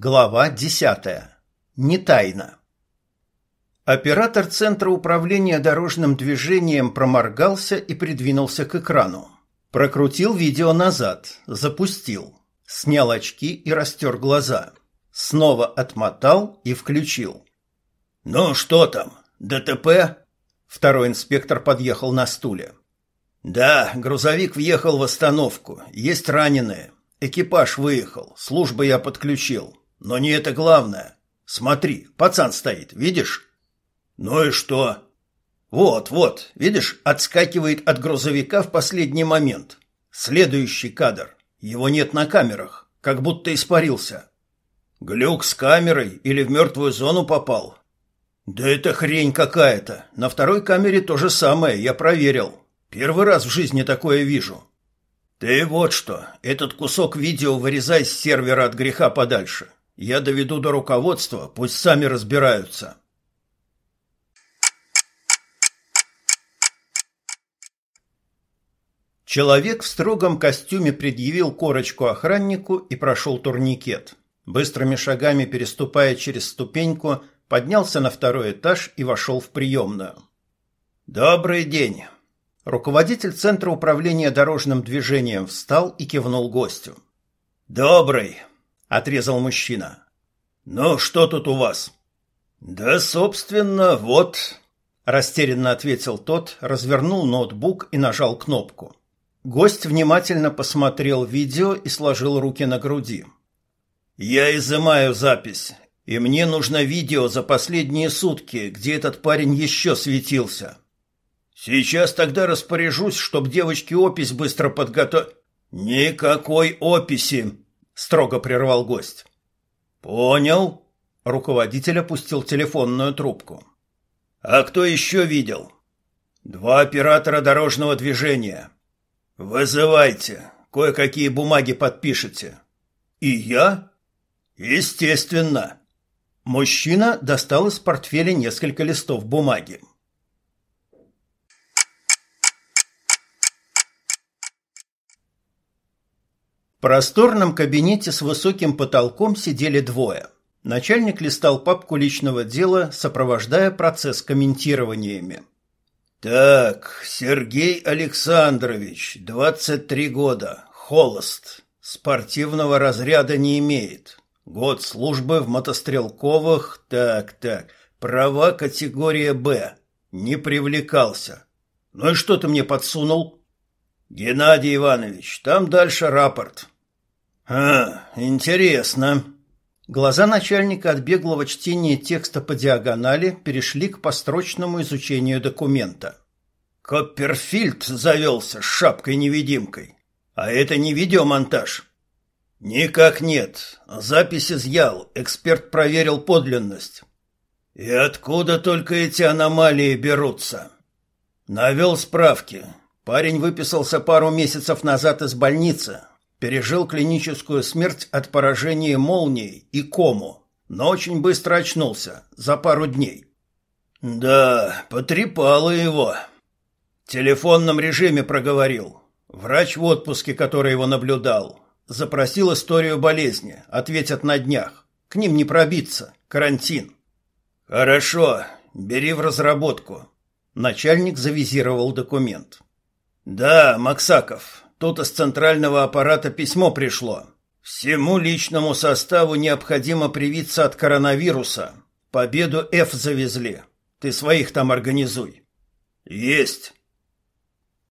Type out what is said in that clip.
Глава 10. Не тайна. Оператор Центра управления дорожным движением проморгался и придвинулся к экрану. Прокрутил видео назад, запустил, снял очки и растер глаза. Снова отмотал и включил. «Ну, что там? ДТП?» Второй инспектор подъехал на стуле. «Да, грузовик въехал в остановку. Есть раненые. Экипаж выехал. Службы я подключил. Но не это главное. Смотри, пацан стоит, видишь? Ну и что? Вот, вот, видишь, отскакивает от грузовика в последний момент. Следующий кадр. Его нет на камерах, как будто испарился. Глюк с камерой или в мертвую зону попал? Да это хрень какая-то. На второй камере то же самое, я проверил. Первый раз в жизни такое вижу. Ты вот что, этот кусок видео вырезай с сервера от греха подальше. Я доведу до руководства, пусть сами разбираются. Человек в строгом костюме предъявил корочку охраннику и прошел турникет. Быстрыми шагами переступая через ступеньку, поднялся на второй этаж и вошел в приемную. «Добрый день!» Руководитель Центра управления дорожным движением встал и кивнул гостю. «Добрый!» — отрезал мужчина. «Ну, что тут у вас?» «Да, собственно, вот...» — растерянно ответил тот, развернул ноутбук и нажал кнопку. Гость внимательно посмотрел видео и сложил руки на груди. «Я изымаю запись, и мне нужно видео за последние сутки, где этот парень еще светился. Сейчас тогда распоряжусь, чтоб девочки опись быстро подготовили. Никакой описи, строго прервал гость. Понял. Руководитель опустил телефонную трубку. А кто еще видел? Два оператора дорожного движения. Вызывайте. Кое-какие бумаги подпишите. И я? Естественно. Мужчина достал из портфеля несколько листов бумаги. Просторном кабинете с высоким потолком сидели двое. Начальник листал папку личного дела, сопровождая процесс комментированиями. «Так, Сергей Александрович, 23 года, холост, спортивного разряда не имеет. Год службы в мотострелковых, так-так, права категория «Б», не привлекался. Ну и что ты мне подсунул?» Геннадий Иванович, там дальше рапорт. А, интересно. Глаза начальника от беглого чтения текста по диагонали перешли к построчному изучению документа. Копперфильд завелся с шапкой-невидимкой. А это не видеомонтаж. Никак нет. Запись изъял, эксперт проверил подлинность. И откуда только эти аномалии берутся? Навел справки. Парень выписался пару месяцев назад из больницы, пережил клиническую смерть от поражения молнией и кому, но очень быстро очнулся, за пару дней. Да, потрепало его. В телефонном режиме проговорил. Врач в отпуске, который его наблюдал, запросил историю болезни, ответят на днях. К ним не пробиться, карантин. Хорошо, бери в разработку. Начальник завизировал документ. Да, Максаков, тут из центрального аппарата письмо пришло. Всему личному составу необходимо привиться от коронавируса. Победу F завезли. Ты своих там организуй. Есть.